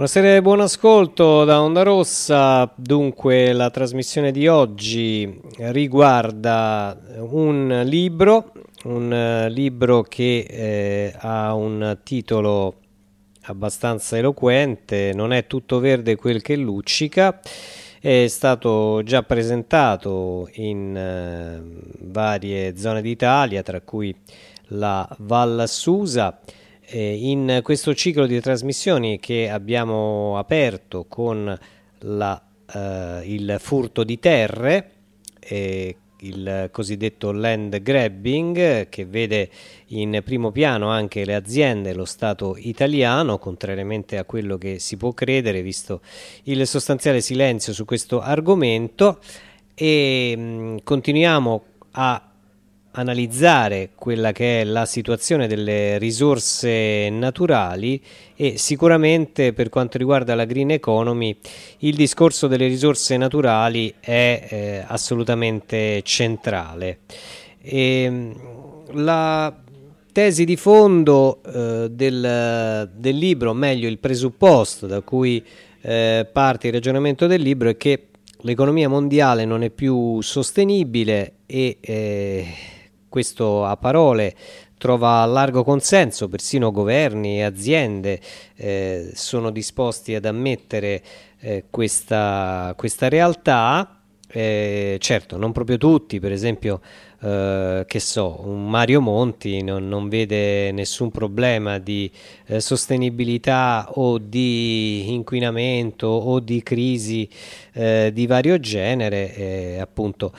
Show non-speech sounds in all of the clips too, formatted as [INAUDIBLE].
Buonasera e buon ascolto da Onda Rossa. Dunque, la trasmissione di oggi riguarda un libro, un libro che eh, ha un titolo abbastanza eloquente, Non è tutto verde quel che luccica. È stato già presentato in eh, varie zone d'Italia, tra cui la Val Susa eh, in questo ciclo di trasmissioni che abbiamo aperto con la, eh, il furto di terre, eh, il cosiddetto land grabbing che vede in primo piano anche le aziende lo Stato italiano, contrariamente a quello che si può credere visto il sostanziale silenzio su questo argomento. E mh, mm, continuiamo a analizzare quella che è la situazione delle risorse naturali e sicuramente per quanto riguarda la green economy il discorso delle risorse naturali è eh, assolutamente centrale. E, ehm, la tesi di fondo eh, del, del, libro, meglio il presupposto da cui eh, parte il ragionamento del libro è che l'economia mondiale non è più sostenibile e eh, questo a parole trova largo consenso, persino governi e aziende eh, sono disposti ad ammettere eh, questa, questa, realtà. Eh, certo, non proprio tutti, per esempio, eh, che so, un Mario Monti non, non vede nessun problema di eh, sostenibilità o di inquinamento o di crisi eh, di vario genere, appunto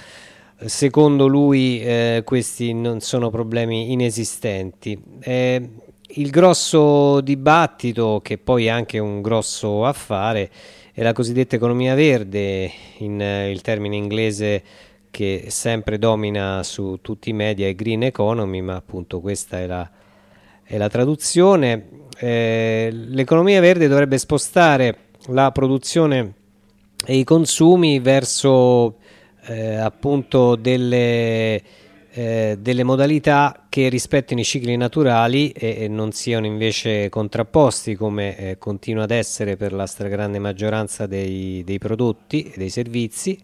secondo lui eh, questi non sono problemi inesistenti. Eh, il grosso dibattito, che poi è anche un grosso affare, è la cosiddetta economia verde, in, eh, il termine inglese che sempre domina su tutti i media è green economy, ma appunto questa è la, è la traduzione. Eh, l'economia verde dovrebbe spostare la produzione e i consumi verso eh, appunto delle, eh, delle, modalità che rispettino i cicli naturali e, e non siano invece contrapposti come eh, continua ad essere per la stragrande maggioranza dei, dei prodotti e dei servizi.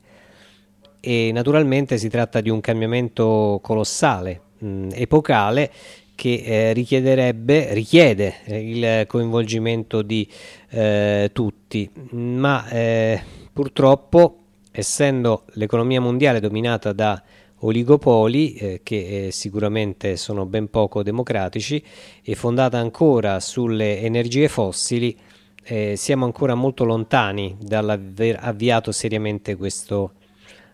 E naturalmente si tratta di un cambiamento colossale, mh, epocale che eh, richiederebbe, richiede eh, il coinvolgimento di eh, tutti, ma eh, purtroppo essendo l'economia mondiale dominata da oligopoli eh, che eh, sicuramente sono ben poco democratici e fondata ancora sulle energie fossili, eh, siamo ancora molto lontani dall'aver avviato seriamente questo,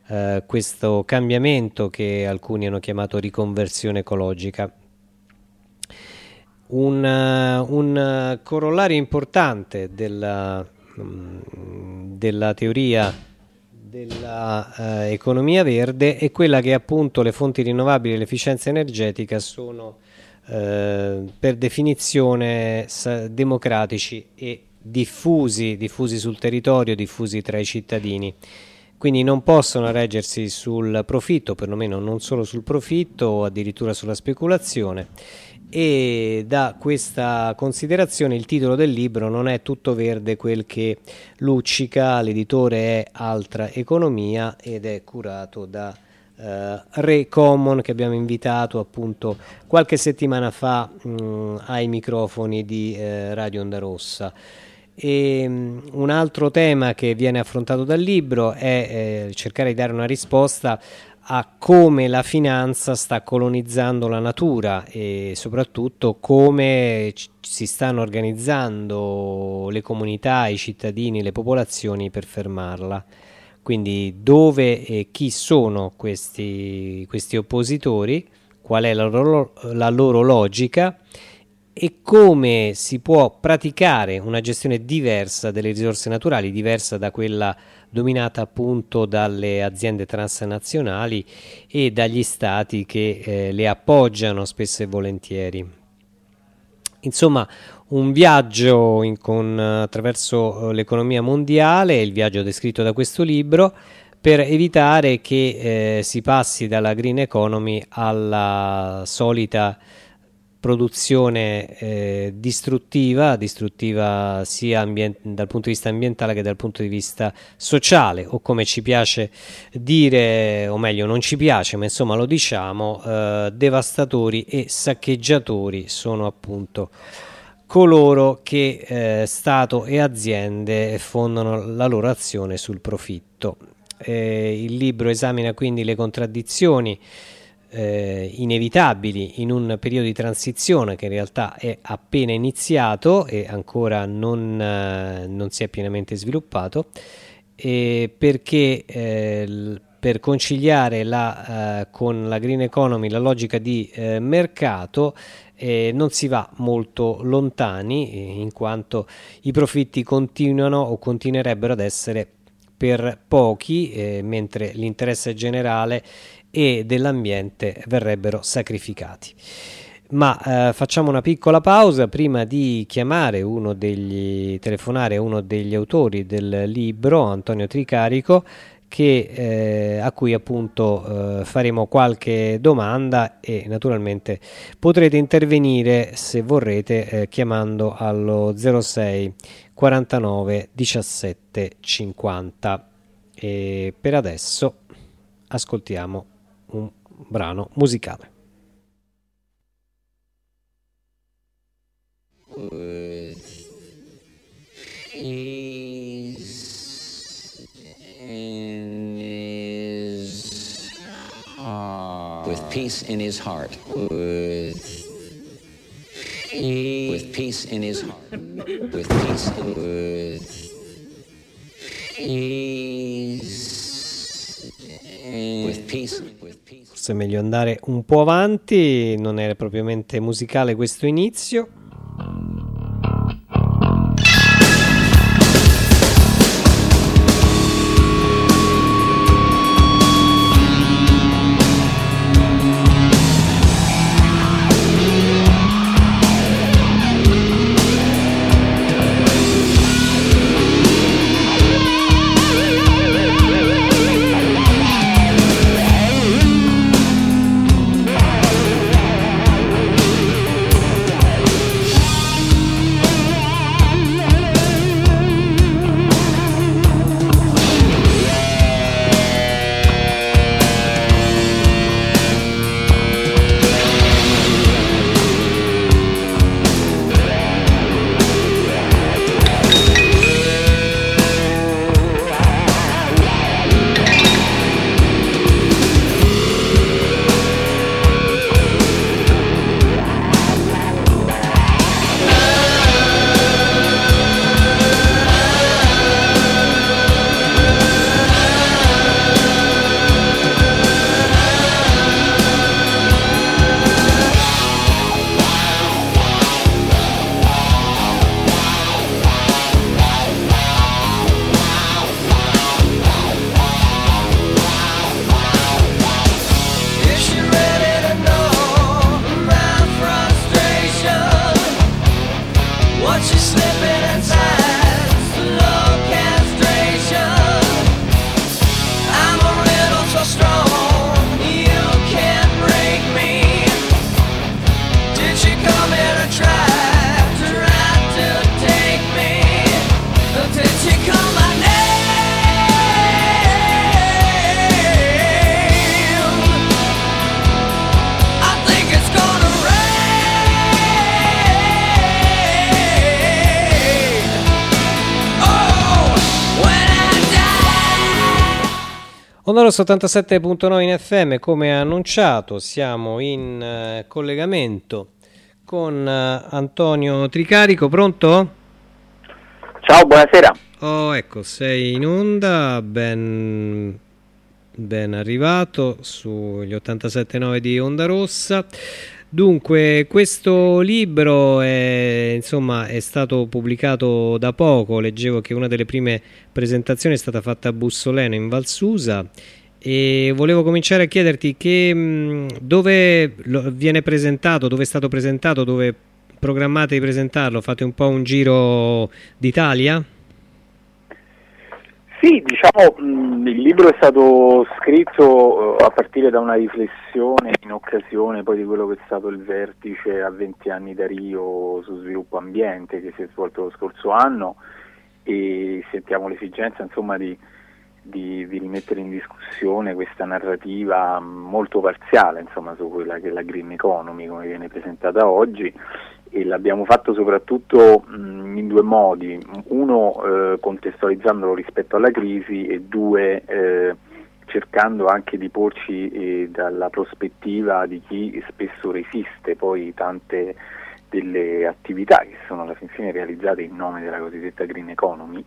eh, questo cambiamento che alcuni hanno chiamato riconversione ecologica. Un, uh, un corollario importante della, um, della teoria dell'economia eh, verde è quella che appunto le fonti rinnovabili e l'efficienza energetica sono eh, per definizione democratici e diffusi, diffusi sul territorio, diffusi tra i cittadini. Quindi non possono reggersi sul profitto, perlomeno non solo sul profitto o addirittura sulla speculazione e da questa considerazione il titolo del libro non è tutto verde quel che luccica, l'editore è Altra Economia ed è curato da uh, Re Common che abbiamo invitato appunto qualche settimana fa mh, ai microfoni di uh, Radio Onda Rossa. E, um, un altro tema che viene affrontato dal libro è eh, cercare di dare una risposta a come la finanza sta colonizzando la natura e soprattutto come si stanno organizzando le comunità, i cittadini, le popolazioni per fermarla. Quindi dove e chi sono questi, questi oppositori, qual è la loro, la loro logica e come si può praticare una gestione diversa delle risorse naturali, diversa da quella dominata appunto dalle aziende transnazionali e dagli stati che eh, le appoggiano spesso e volentieri. Insomma, un viaggio in, con, attraverso eh, l'economia mondiale, il viaggio descritto da questo libro, per evitare che eh, si passi dalla green economy alla solita produzione eh, distruttiva, distruttiva sia dal punto di vista ambientale che dal punto di vista sociale o come ci piace dire, o meglio non ci piace, ma insomma lo diciamo, eh, devastatori e saccheggiatori sono appunto coloro che eh, Stato e aziende fondano la loro azione sul profitto. Eh, il libro esamina quindi le contraddizioni eh, inevitabili in un periodo di transizione che in realtà è appena iniziato e ancora non, eh, non si è pienamente sviluppato, perché eh, per conciliare la, eh, con la green economy la logica di eh, mercato eh, non si va molto lontani in quanto i profitti continuano o continuerebbero ad essere per pochi, mentre l'interesse generale e dell'ambiente verrebbero sacrificati. Ma eh, facciamo una piccola pausa prima di chiamare uno degli telefonare uno degli autori del libro, Antonio Tricarico, che, eh, a cui appunto eh, faremo qualche domanda e naturalmente potrete intervenire se vorrete eh, chiamando allo 06 49 17 50 e per adesso ascoltiamo un brano musicale. With peace in his heart. With, with peace in his heart. With peace in his with Forse è meglio andare un po' avanti, non era propriamente musicale questo inizio. Onda Rosso 87.9 in FM, come annunciato, siamo in uh, collegamento con uh, Antonio Tricarico, pronto? Ciao, buonasera. Oh, ecco, sei in onda, ben, ben arrivato sugli 87.9 di Onda Rossa. Dunque, questo libro è, insomma, è, stato pubblicato da poco, leggevo che una delle prime presentazioni è stata fatta a Bussoleno in Valsusa e volevo cominciare a chiederti che, dove viene presentato, dove è stato presentato, dove programmate di presentarlo, fate un po' un giro d'Italia? Sì, diciamo, mh, il libro è stato scritto uh, a partire da una riflessione in occasione poi di quello che è stato il vertice a 20 anni da Rio su sviluppo ambiente che si è svolto lo scorso anno e sentiamo l'esigenza insomma di, di, di rimettere in discussione questa narrativa molto parziale insomma, su quella che è la green economy come viene presentata oggi e l'abbiamo fatto soprattutto mh, in due modi, uno eh, contestualizzandolo rispetto alla crisi e due eh, cercando anche di porci eh, dalla prospettiva di chi spesso resiste poi tante delle attività che sono alla fin fine realizzate in nome della cosiddetta green economy.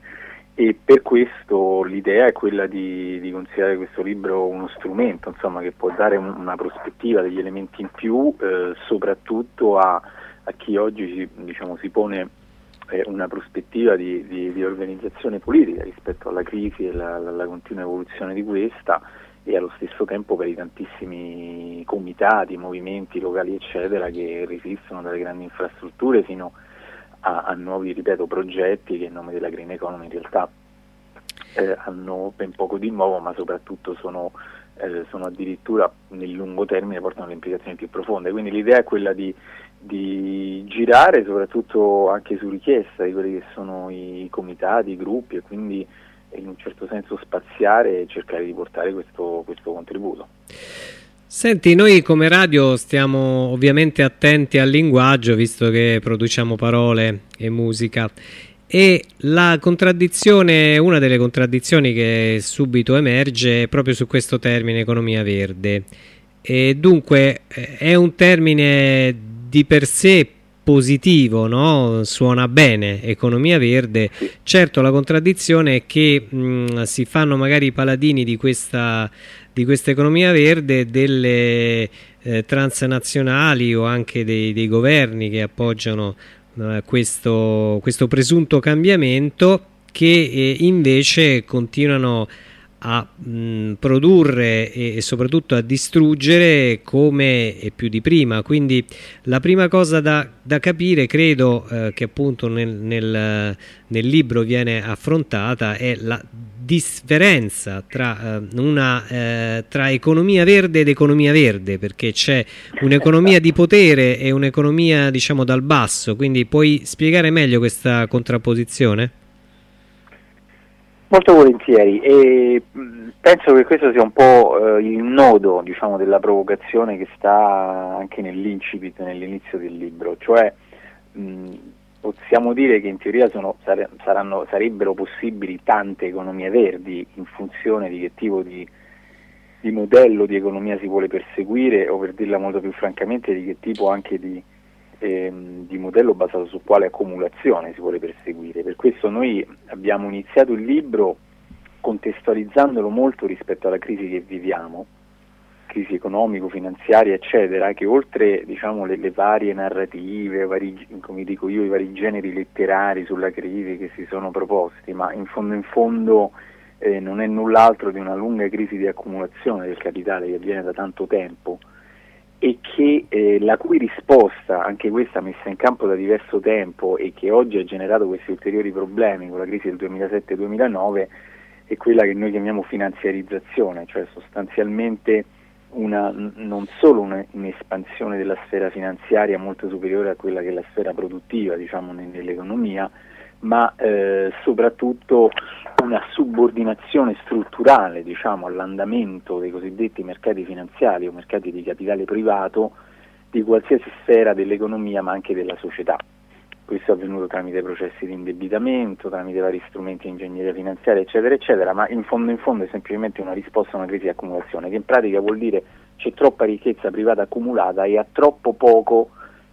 E per questo l'idea è quella di, di considerare questo libro uno strumento insomma, che può dare un, una prospettiva, degli elementi in più eh, soprattutto a a chi oggi si, diciamo, si pone eh, una prospettiva di, di, di, organizzazione politica rispetto alla crisi e la, la, la, continua evoluzione di questa e allo stesso tempo per i tantissimi comitati, movimenti locali eccetera che resistono dalle grandi infrastrutture fino a, a nuovi ripeto, progetti che in nome della Green Economy in realtà eh, hanno ben poco di nuovo ma soprattutto sono, eh, sono addirittura nel lungo termine portano alle implicazioni più profonde. Quindi l'idea è quella di di girare soprattutto anche su richiesta di quelli che sono i comitati, i gruppi e quindi in un certo senso spaziare e cercare di portare questo, questo contributo. Senti, noi come radio stiamo ovviamente attenti al linguaggio visto che produciamo parole e musica e la contraddizione, una delle contraddizioni che subito emerge è proprio su questo termine economia verde e dunque eh, è un termine di per sé positivo, no? suona bene, economia verde, certo la contraddizione è che mh, si fanno magari i paladini di questa, di questa economia verde delle eh, transnazionali o anche dei, dei governi che appoggiano eh, questo, questo, presunto cambiamento che eh, invece continuano a a mh, produrre e, e, soprattutto a distruggere come e più di prima quindi la prima cosa da, da capire credo eh, che appunto nel, nel, nel, libro viene affrontata è la differenza tra, eh, una, eh, tra economia verde ed economia verde perché c'è un'economia di potere e un'economia diciamo dal basso quindi puoi spiegare meglio questa contrapposizione? Molto volentieri. E penso che questo sia un po' eh, il nodo diciamo, della provocazione che sta anche nell'incipit, nell'inizio del libro, cioè mh, possiamo dire che in teoria sono, saranno, sarebbero possibili tante economie verdi in funzione di che tipo di, di modello di economia si vuole perseguire o per dirla molto più francamente di che tipo anche di ehm, di modello basato su quale accumulazione si vuole perseguire. Per questo noi abbiamo iniziato il libro contestualizzandolo molto rispetto alla crisi che viviamo, crisi economico-finanziaria, eccetera, che oltre diciamo, le, le, varie narrative, vari, come dico io, i vari generi letterari sulla crisi che si sono proposti, ma in fondo in fondo eh, non è null'altro di una lunga crisi di accumulazione del capitale che avviene da tanto tempo e che eh, la cui risposta, anche questa messa in campo da diverso tempo e che oggi ha generato questi ulteriori problemi con la crisi del 2007-2009, è quella che noi chiamiamo finanziarizzazione, cioè sostanzialmente una, non solo un'espansione della sfera finanziaria molto superiore a quella che è la sfera produttiva diciamo, nell'economia, ma eh, soprattutto una subordinazione strutturale diciamo, all'andamento dei cosiddetti mercati finanziari o mercati di capitale privato di qualsiasi sfera dell'economia ma anche della società. Questo è avvenuto tramite processi di indebitamento, tramite vari strumenti di ingegneria finanziaria, eccetera, eccetera, ma in fondo in fondo è semplicemente una risposta a una crisi di accumulazione, che in pratica vuol dire c'è troppa ricchezza privata accumulata e ha troppo poco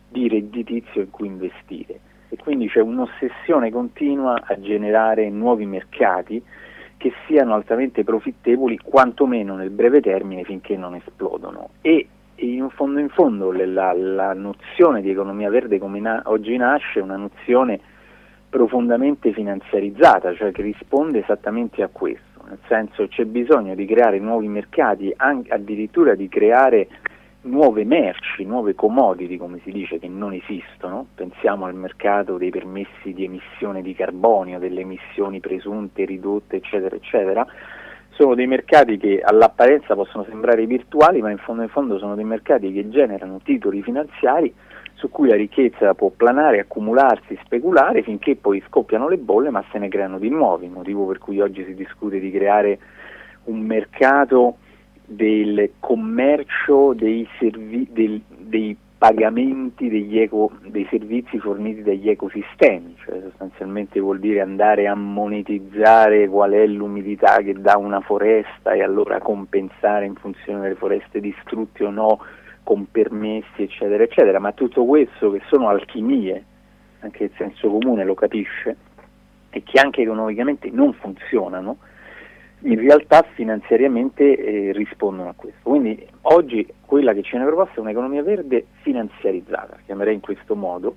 di redditizio in cui investire e quindi c'è un'ossessione continua a generare nuovi mercati che siano altamente profittevoli quantomeno nel breve termine finché non esplodono. E in fondo in fondo la, la nozione di economia verde come na- oggi nasce è una nozione profondamente finanziarizzata, cioè che risponde esattamente a questo, nel senso c'è bisogno di creare nuovi mercati, addirittura di creare nuove merci, nuove commodity come si dice che non esistono, pensiamo al mercato dei permessi di emissione di carbonio, delle emissioni presunte, ridotte eccetera eccetera, sono dei mercati che all'apparenza possono sembrare virtuali ma in fondo in fondo sono dei mercati che generano titoli finanziari su cui la ricchezza può planare, accumularsi, speculare finché poi scoppiano le bolle ma se ne creano di nuovi, motivo per cui oggi si discute di creare un mercato del commercio dei, servi- del, dei pagamenti degli eco, dei servizi forniti dagli ecosistemi, cioè sostanzialmente vuol dire andare a monetizzare qual è l'umidità che dà una foresta e allora compensare in funzione delle foreste distrutte o no con permessi eccetera eccetera, ma tutto questo che sono alchimie, anche il senso comune lo capisce, e che anche economicamente non funzionano, in realtà finanziariamente eh, rispondono a questo. Quindi oggi quella che ci viene proposta è un'economia verde finanziarizzata, chiamerei in questo modo.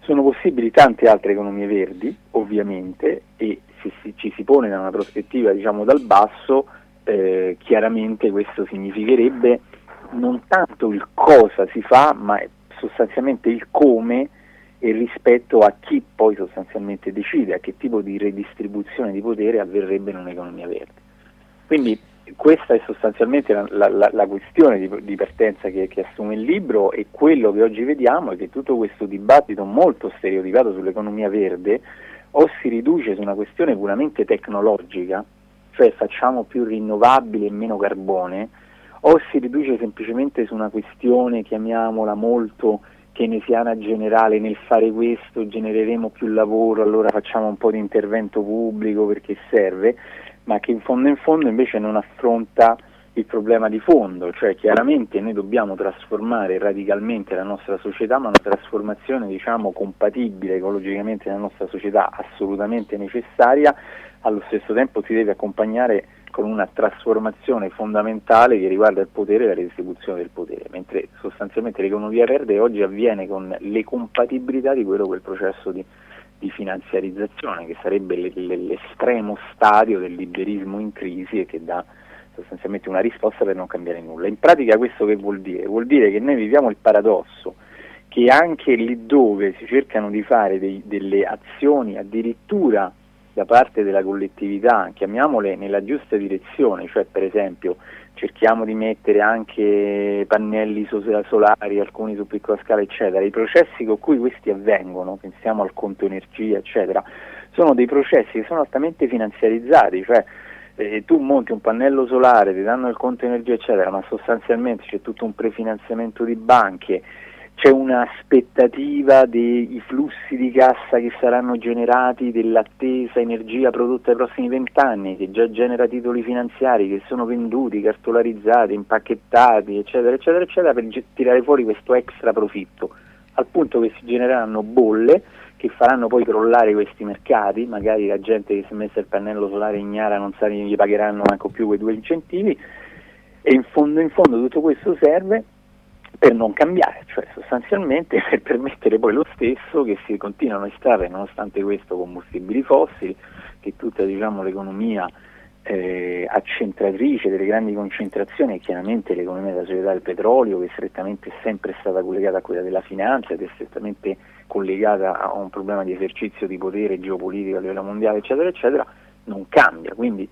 Sono possibili tante altre economie verdi, ovviamente, e se si, ci si pone da una prospettiva diciamo dal basso, eh, chiaramente questo significherebbe non tanto il cosa si fa, ma sostanzialmente il come e rispetto a chi poi sostanzialmente decide, a che tipo di redistribuzione di potere avverrebbe in un'economia verde. Quindi questa è sostanzialmente la, la, la questione di, di partenza che, che, assume il libro e quello che oggi vediamo è che tutto questo dibattito molto stereotipato sull'economia verde o si riduce su una questione puramente tecnologica, cioè facciamo più rinnovabile e meno carbone, o si riduce semplicemente su una questione, chiamiamola molto keynesiana generale, nel fare questo genereremo più lavoro, allora facciamo un po' di intervento pubblico perché serve, ma che in fondo in fondo invece non affronta il problema di fondo, cioè chiaramente noi dobbiamo trasformare radicalmente la nostra società, ma una trasformazione diciamo compatibile ecologicamente nella nostra società assolutamente necessaria, allo stesso tempo si deve accompagnare con una trasformazione fondamentale che riguarda il potere e la redistribuzione del potere, mentre sostanzialmente l'economia verde oggi avviene con le compatibilità di quello che è il processo di, di finanziarizzazione, che sarebbe l'estremo stadio del liberismo in crisi e che dà sostanzialmente una risposta per non cambiare nulla. In pratica questo che vuol dire? Vuol dire che noi viviamo il paradosso che anche lì dove si cercano di fare dei, delle azioni addirittura da parte della collettività, chiamiamole nella giusta direzione, cioè per esempio cerchiamo di mettere anche pannelli solari, alcuni su piccola scala, eccetera, i processi con cui questi avvengono, pensiamo al conto energia, eccetera, sono dei processi che sono altamente finanziarizzati, cioè eh, tu monti un pannello solare, ti danno il conto energia, eccetera, ma sostanzialmente c'è tutto un prefinanziamento di banche, c'è un'aspettativa dei flussi di cassa che saranno generati dell'attesa energia prodotta nei prossimi vent'anni, che già genera titoli finanziari che sono venduti, cartolarizzati, impacchettati, eccetera, eccetera, eccetera, per tirare fuori questo extra profitto, al punto che si genereranno bolle che faranno poi crollare questi mercati, magari la gente che si è messa il pannello solare ignara non sa che gli pagheranno manco più quei due incentivi e in fondo in fondo tutto questo serve per non cambiare, cioè sostanzialmente [LAUGHS] per permettere poi lo stesso che si continuano a estrarre nonostante questo combustibili fossili, che tutta diciamo, l'economia eh, accentratrice delle grandi concentrazioni è chiaramente l'economia della società del petrolio che strettamente è sempre stata collegata a quella della finanza ed è strettamente collegata a un problema di esercizio di potere geopolitico a livello mondiale eccetera eccetera non cambia. Quindi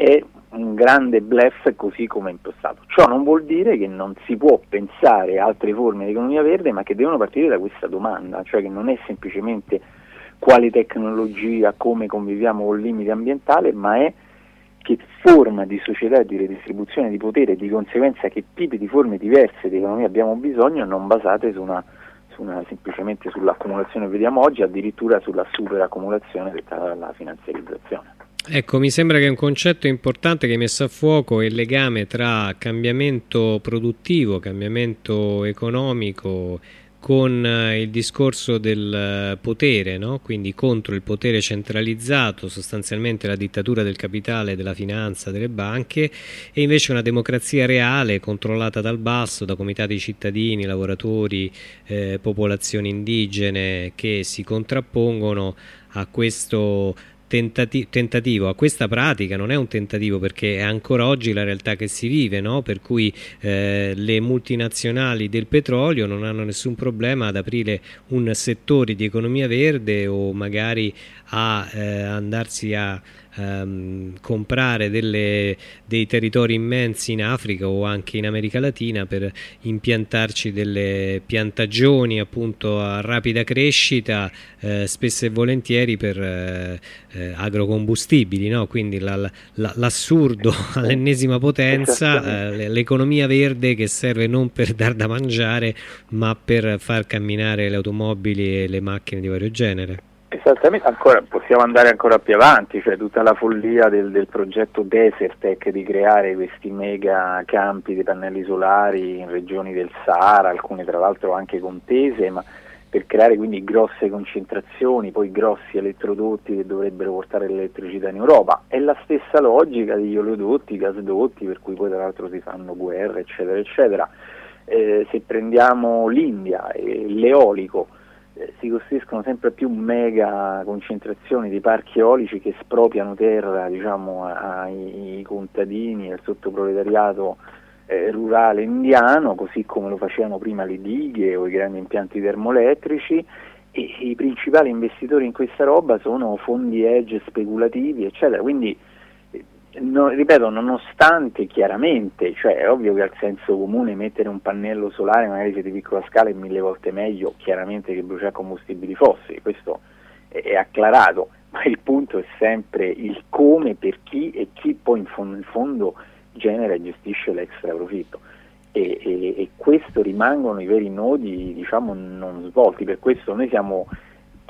è un grande blef così come è impostato. Ciò non vuol dire che non si può pensare altre forme di economia verde, ma che devono partire da questa domanda, cioè che non è semplicemente quale tecnologia, come conviviamo con il limite ambientale, ma è che forma di società e di redistribuzione di potere e di conseguenza che tipi di forme diverse di economia abbiamo bisogno, non basate su una, su una, semplicemente sull'accumulazione che vediamo oggi, addirittura sulla superaccumulazione dettata dalla finanziarizzazione. Ecco, mi sembra che un concetto importante che hai messo a fuoco è il legame tra cambiamento produttivo, cambiamento economico con eh, il discorso del eh, potere, no? quindi contro il potere centralizzato, sostanzialmente la dittatura del capitale, della finanza, delle banche, e invece una democrazia reale controllata dal basso, da comitati cittadini, lavoratori, eh, popolazioni indigene che si contrappongono a questo tentati tentativo, a questa pratica, non è un tentativo perché è ancora oggi la realtà che si vive, no? per cui eh, le multinazionali del petrolio non hanno nessun problema ad aprire un settore di economia verde o magari a eh, andarsi a ehm, comprare delle, dei territori immensi in Africa o anche in America Latina per impiantarci delle piantagioni appunto a rapida crescita eh, spesso e volentieri per eh, eh agrocombustibili no? quindi l'assurdo la, [LAUGHS] all'ennesima potenza eh, l'economia verde che serve non per dar da mangiare ma per far camminare le automobili e le macchine di vario genere Esattamente, ancora, possiamo andare ancora più avanti, cioè tutta la follia del, del, progetto Desertec di creare questi mega campi di pannelli solari in regioni del Sahara, alcune tra l'altro anche contese, ma per creare quindi grosse concentrazioni, poi grossi elettrodotti che dovrebbero portare l'elettricità in Europa. È la stessa logica degli oleodotti, gasdotti, per cui poi tra l'altro si fanno guerre, eccetera, eccetera. Eh, se prendiamo l'India e l'eolico, eh, si costruiscono sempre più mega concentrazioni di parchi eolici che spropiano terra diciamo, ai, ai contadini al sottoproletariato eh, rurale indiano, così come lo facevano prima le dighe o i grandi impianti termoelettrici e i principali investitori in questa roba sono fondi edge speculativi, eccetera. Quindi no, ripeto, nonostante chiaramente, cioè è ovvio che al senso comune mettere un pannello solare magari se di piccola scala è mille volte meglio chiaramente che bruciare combustibili fossili, questo è, è, acclarato, [LAUGHS] ma il punto è sempre il come, per chi e chi poi in fondo, in fondo genera e gestisce l'extra profitto. E, e, e questo rimangono i veri nodi diciamo non svolti, per questo noi siamo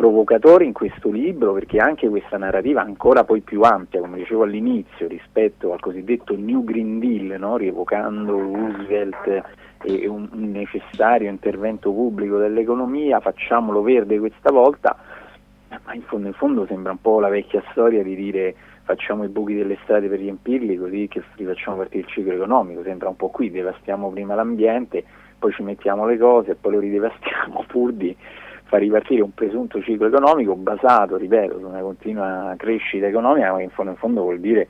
provocatore in questo libro perché anche questa narrativa ancora poi più ampia, come dicevo all'inizio, rispetto al cosiddetto New Green Deal, no? rievocando Roosevelt e un, necessario intervento pubblico dell'economia, facciamolo verde questa volta, ma in fondo, in fondo sembra un po' la vecchia storia di dire facciamo i buchi delle strade per riempirli così che rifacciamo partire il ciclo economico, sembra un po' qui, devastiamo prima l'ambiente, poi ci mettiamo le cose e poi lo ridevastiamo [LAUGHS] pur di far ripartire un presunto ciclo economico basato, ripeto, su una continua crescita economica, ma che in fondo, in fondo vuol dire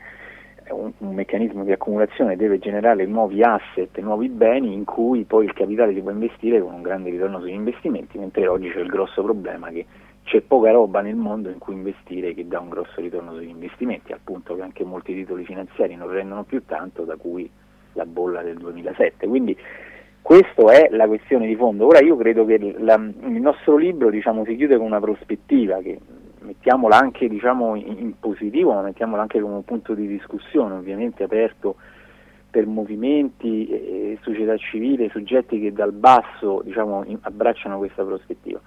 un, un, meccanismo di accumulazione deve generare nuovi asset, nuovi beni in cui poi il capitale si può investire con un grande ritorno sugli investimenti, mentre oggi c'è il grosso problema che c'è poca roba nel mondo in cui investire che dà un grosso ritorno sugli investimenti, al punto che anche molti titoli finanziari non rendono più tanto, da cui la bolla del 2007. Quindi questa è la questione di fondo. Ora io credo che la, il nostro libro diciamo, si chiude con una prospettiva che mettiamola anche diciamo, in, positivo, ma mettiamola anche come un punto di discussione, ovviamente aperto per movimenti, e società civile, soggetti che dal basso diciamo, abbracciano questa prospettiva.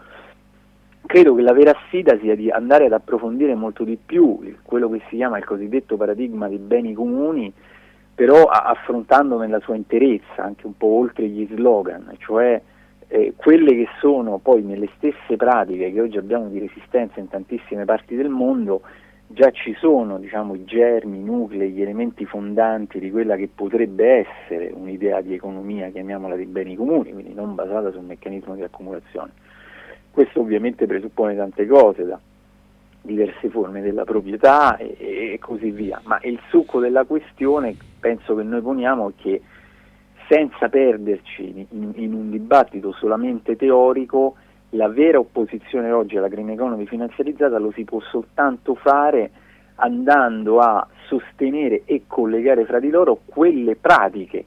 Credo che la vera sfida sia di andare ad approfondire molto di più quello che si chiama il cosiddetto paradigma dei beni comuni, però affrontando nella sua interezza, anche un po' oltre gli slogan, cioè eh, quelle che sono poi nelle stesse pratiche che oggi abbiamo di resistenza in tantissime parti del mondo, già ci sono diciamo, i germi, i nuclei, gli elementi fondanti di quella che potrebbe essere un'idea di economia, chiamiamola di beni comuni, quindi non basata sul meccanismo di accumulazione. Questo ovviamente presuppone tante cose, da diverse forme della proprietà e, e, così via, ma il succo della questione penso che noi poniamo è che senza perderci in, in, un dibattito solamente teorico, la vera opposizione oggi alla green economy finanziarizzata lo si può soltanto fare andando a sostenere e collegare fra di loro quelle pratiche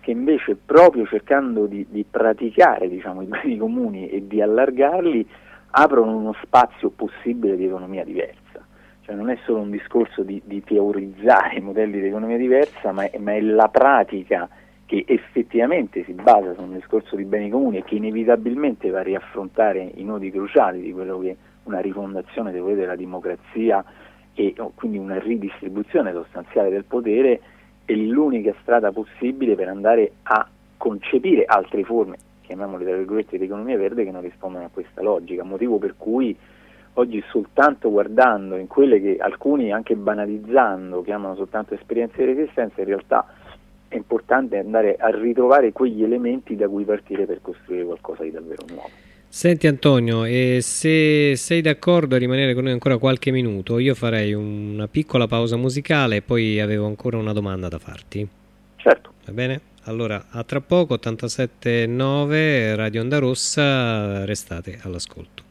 che invece proprio cercando di, di praticare diciamo, i beni comuni e di allargarli aprono uno spazio possibile di economia diversa. Cioè non è solo un discorso di, di teorizzare modelli di economia diversa, ma è, ma è, la pratica che effettivamente si basa su un discorso di beni comuni e che inevitabilmente va a riaffrontare i nodi cruciali di quello che una rifondazione della democrazia e quindi una ridistribuzione sostanziale del potere è l'unica strada possibile per andare a concepire altre forme chiamiamole tra virgolette, di economia verde che non rispondono a questa logica, motivo per cui oggi soltanto guardando in quelle che alcuni anche banalizzando chiamano soltanto esperienze di resistenza, in realtà è importante andare a ritrovare quegli elementi da cui partire per costruire qualcosa di davvero nuovo. Senti Antonio, e se sei d'accordo a rimanere con noi ancora qualche minuto, io farei una piccola pausa musicale e poi avevo ancora una domanda da farti. Certo. Va bene? Allora, a tra poco, 87.9 Radio Onda Rossa, restate all'ascolto.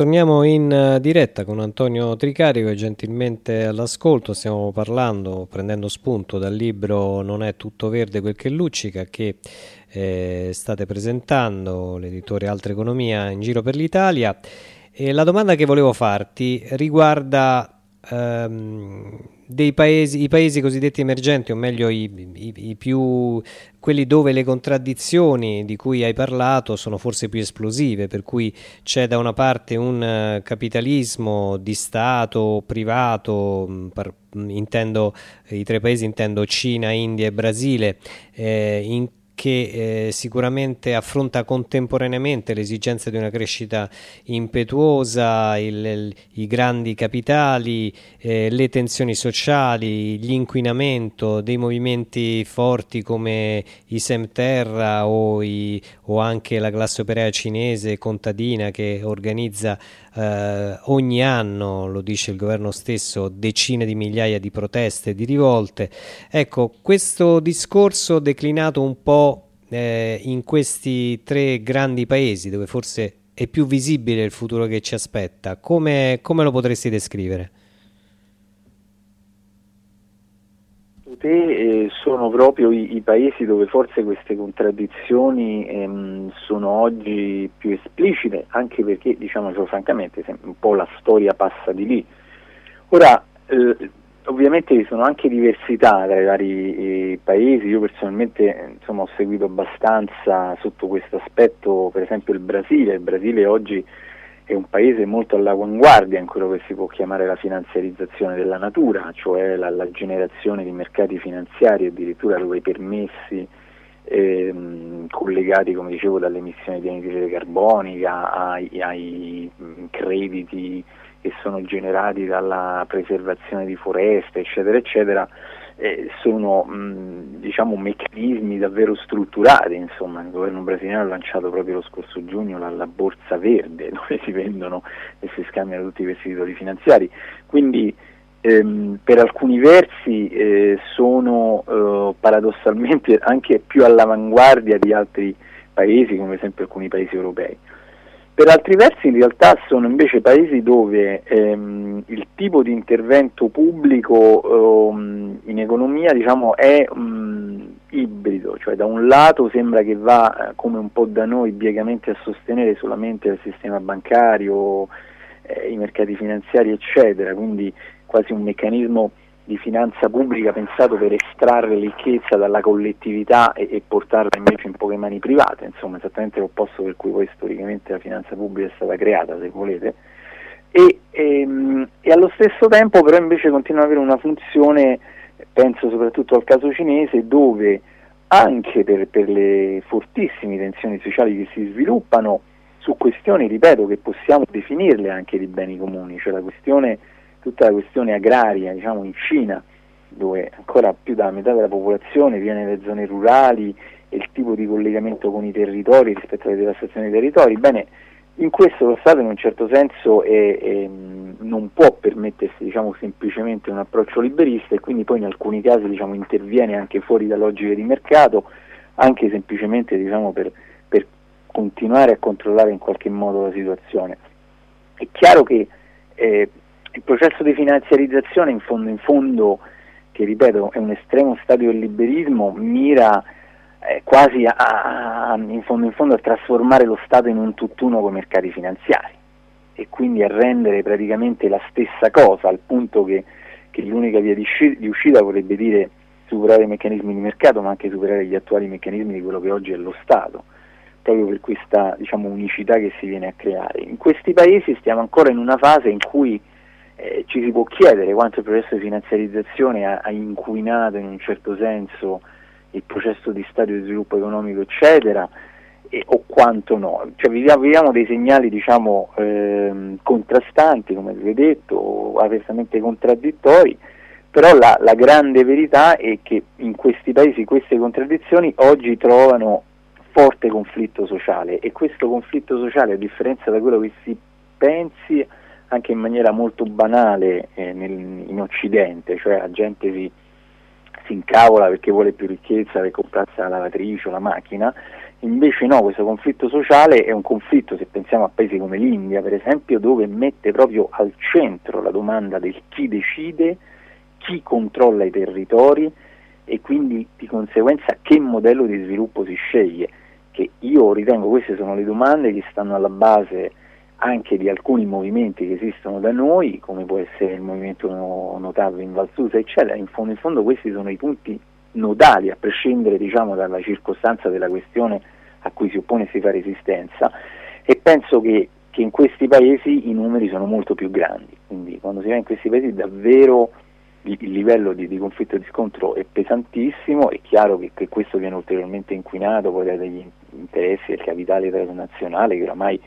Torniamo in uh, diretta con Antonio Tricarico e gentilmente all'ascolto stiamo parlando, prendendo spunto dal libro Non è tutto verde quel che luccica che eh, state presentando, l'editore Altra Economia in giro per l'Italia. E la domanda che volevo farti riguarda ehm, dei paesi, i paesi cosiddetti emergenti, o meglio i, i, i, più, quelli dove le contraddizioni di cui hai parlato sono forse più esplosive, per cui c'è da una parte un uh, capitalismo di Stato, privato, mh, per, mh, intendo, i tre paesi intendo Cina, India e Brasile, eh, in che eh, sicuramente affronta contemporaneamente l'esigenza di una crescita impetuosa, il, il, i grandi capitali, eh, le tensioni sociali, l'inquinamento dei movimenti forti come i Semterra o, i, o anche la classe operaia cinese contadina che organizza eh, ogni anno, lo dice il governo stesso, decine di migliaia di proteste, di rivolte. Ecco, questo discorso declinato un po' eh, in questi tre grandi paesi dove forse è più visibile il futuro che ci aspetta, come, come lo potresti descrivere? Te eh, sono proprio i, i, paesi dove forse queste contraddizioni ehm, sono oggi più esplicite, anche perché, diciamocelo francamente, un po' la storia passa di lì. Ora, eh, ovviamente vi sono anche diversità tra i vari eh, paesi, io personalmente insomma, ho seguito abbastanza sotto questo aspetto, per esempio il Brasile, il Brasile oggi è un paese molto all'avanguardia in quello che si può chiamare la finanziarizzazione della natura, cioè la, la generazione di mercati finanziari addirittura dove i permessi ehm, collegati, come dicevo, dalle emissioni di anidride carbonica ai, ai crediti che sono generati dalla preservazione di foreste, eccetera, eccetera, eh, sono mh, diciamo, meccanismi davvero strutturati, insomma, il governo brasiliano ha lanciato proprio lo scorso giugno la, la borsa verde [LAUGHS] dove si vendono e si scambiano tutti questi titoli finanziari, quindi ehm, per alcuni versi eh, sono eh, paradossalmente anche più all'avanguardia di altri paesi come per esempio alcuni paesi europei. Per altri versi in realtà sono invece paesi dove ehm, il tipo di intervento pubblico ehm, in economia diciamo, è um, ibrido, cioè da un lato sembra che va come un po' da noi biegamente a sostenere solamente il sistema bancario, eh, i mercati finanziari eccetera, quindi quasi un meccanismo di finanza pubblica pensato per estrarre ricchezza dalla collettività e, e, portarla invece in poche mani private, insomma esattamente l'opposto per cui poi storicamente la finanza pubblica è stata creata, se volete, e, e, ehm, e allo stesso tempo però invece continua ad avere una funzione, penso soprattutto al caso cinese, dove anche per, per le fortissime tensioni sociali che si sviluppano su questioni, ripeto, che possiamo definirle anche di beni comuni, cioè la questione tutta la questione agraria diciamo, in Cina, dove ancora più della metà della popolazione viene dalle zone rurali e il tipo di collegamento con i territori rispetto alle devastazioni dei territori, bene, in questo lo Stato in un certo senso è, è, non può permettersi diciamo, semplicemente un approccio liberista e quindi poi in alcuni casi diciamo, interviene anche fuori da logiche di mercato, anche semplicemente diciamo, per, per continuare a controllare in qualche modo la situazione. È chiaro che eh, il processo di finanziarizzazione in fondo in fondo, che ripeto è un estremo stadio del liberismo, mira eh, quasi a, a, in, fondo in fondo a trasformare lo Stato in un tutt'uno con i mercati finanziari e quindi a rendere praticamente la stessa cosa al punto che, che l'unica via di, di uscita vorrebbe dire superare i meccanismi di mercato ma anche superare gli attuali meccanismi di quello che oggi è lo Stato proprio per questa diciamo, unicità che si viene a creare. In questi paesi stiamo ancora in una fase in cui eh, ci si può chiedere quanto il processo di finanziarizzazione ha, ha, inquinato in un certo senso il processo di stadio di sviluppo economico eccetera e, o quanto no, cioè, viviamo, viviamo, dei segnali diciamo ehm, contrastanti come vi ho detto, apertamente contraddittori però la, la grande verità è che in questi paesi queste contraddizioni oggi trovano forte conflitto sociale e questo conflitto sociale a differenza da quello che si pensi anche in maniera molto banale eh, nel, in Occidente, cioè la gente si, si, incavola perché vuole più ricchezza per comprarsi la lavatrice o la macchina, invece no, questo conflitto sociale è un conflitto, se pensiamo a paesi come l'India per esempio, dove mette proprio al centro la domanda del chi decide, chi controlla i territori e quindi di conseguenza che modello di sviluppo si sceglie, che io ritengo queste sono le domande che stanno alla base anche di alcuni movimenti che esistono da noi, come può essere il movimento notato in Valsusa, eccetera, in fondo, in fondo questi sono i punti nodali, a prescindere diciamo, dalla circostanza della questione a cui si oppone e si fa resistenza, e penso che, che, in questi paesi i numeri sono molto più grandi, quindi quando si va in questi paesi davvero il, livello di, di, conflitto e di scontro è pesantissimo, è chiaro che, che questo viene ulteriormente inquinato poi dagli interessi del capitale transnazionale che oramai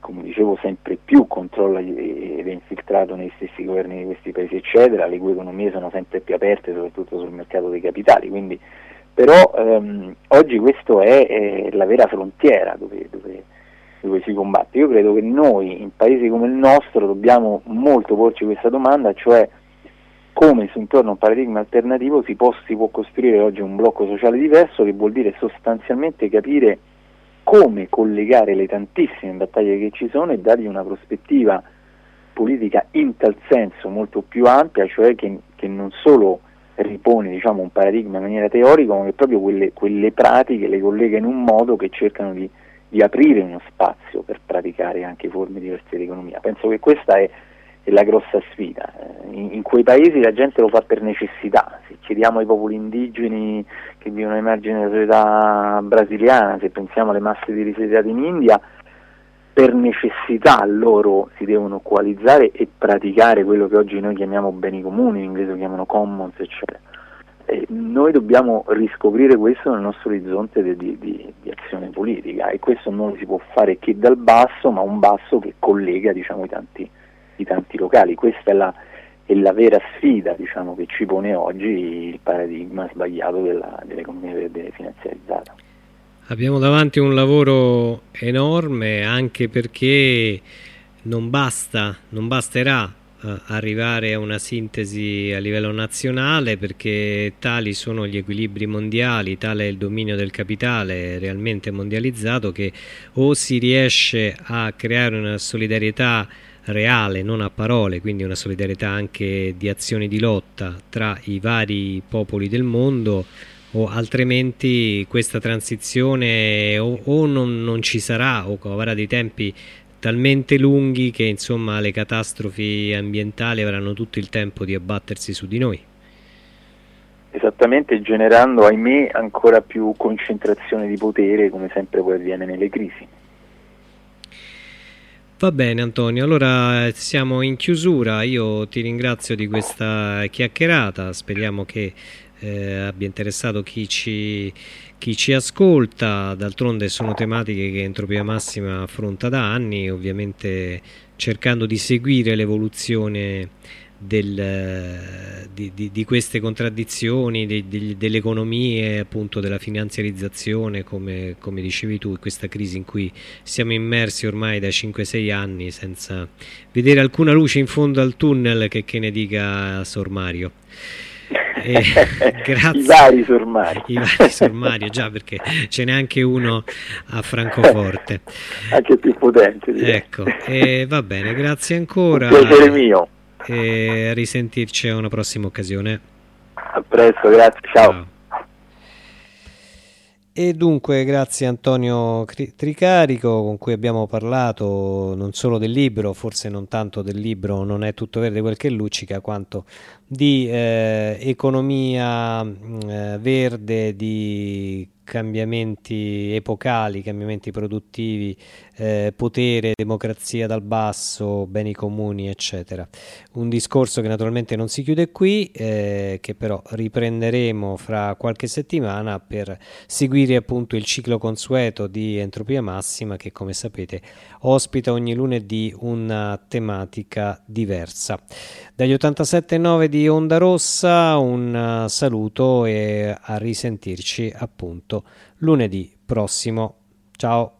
come dicevo sempre più controlla ed è infiltrato nei stessi governi di questi paesi eccetera, le cui economie sono sempre più aperte soprattutto sul mercato dei capitali, quindi, però ehm, oggi questa è, è, la vera frontiera dove, dove, dove, si combatte. Io credo che noi in paesi come il nostro dobbiamo molto porci questa domanda, cioè come intorno a un paradigma alternativo si può, si può costruire oggi un blocco sociale diverso che vuol dire sostanzialmente capire come collegare le tantissime battaglie che ci sono e dargli una prospettiva politica in tal senso molto più ampia, cioè che, che non solo ripone diciamo, un paradigma in maniera teorica, ma che proprio quelle, quelle, pratiche le collega in un modo che cercano di, di aprire uno spazio per praticare anche forme diverse di economia. Penso che questa è è la grossa sfida. Eh, in, in, quei paesi la gente lo fa per necessità, chiediamo ai popoli indigeni che vivono ai margini della società brasiliana, se pensiamo alle masse di rifugiati in India, per necessità loro si devono coalizzare e praticare quello che oggi noi chiamiamo beni comuni, in inglese lo chiamano commons, eccetera. E noi dobbiamo riscoprire questo nel nostro orizzonte di, di, di, azione politica e questo non si può fare che dal basso, ma un basso che collega diciamo, i tanti di tanti locali. Questa è la, è la vera sfida diciamo, che ci pone oggi il paradigma sbagliato della, dell'economia verde finanziarizzata. Abbiamo davanti un lavoro enorme anche perché non basta, non basterà eh, arrivare a una sintesi a livello nazionale perché tali sono gli equilibri mondiali, tale è il dominio del capitale realmente mondializzato che o si riesce a creare una solidarietà reale, non a parole, quindi una solidarietà anche di azioni di lotta tra i vari popoli del mondo o altrimenti questa transizione o, o non, non, ci sarà o avrà dei tempi talmente lunghi che insomma le catastrofi ambientali avranno tutto il tempo di abbattersi su di noi. Esattamente, generando ahimè ancora più concentrazione di potere come sempre poi avviene nelle crisi. Va bene Antonio, allora siamo in chiusura, io ti ringrazio di questa chiacchierata, speriamo che eh, abbia interessato chi ci, chi ci ascolta, d'altronde sono tematiche che Entropia Massima affronta da anni, ovviamente cercando di seguire l'evoluzione del, di, di, di, queste contraddizioni, di, delle economie, appunto della finanziarizzazione, come, come, dicevi tu, questa crisi in cui siamo immersi ormai da 5-6 anni senza vedere alcuna luce in fondo al tunnel che, che ne dica Sor Mario. Eh, [LAUGHS] I vari sormari. I vari sormari, già perché ce n'è anche uno a Francoforte. anche più potente. Direi. Ecco, e va bene, grazie ancora. Un piacere mio. E a risentirci a una prossima occasione. A presto, grazie, ciao. ciao. E dunque grazie Antonio Tricarico con cui abbiamo parlato non solo del libro, forse non tanto del libro Non è tutto verde quel che luccica, quanto di eh, economia eh, verde, di cambiamenti epocali, cambiamenti produttivi, eh, potere, democrazia dal basso, beni comuni, eccetera. Un discorso che naturalmente non si chiude qui, eh, che però riprenderemo fra qualche settimana per seguire appunto il ciclo consueto di Entropia Massima che come sapete ospita ogni lunedì una tematica diversa. Dagli 87.9 di Onda Rossa un saluto e a risentirci appunto lunedì prossimo. Ciao!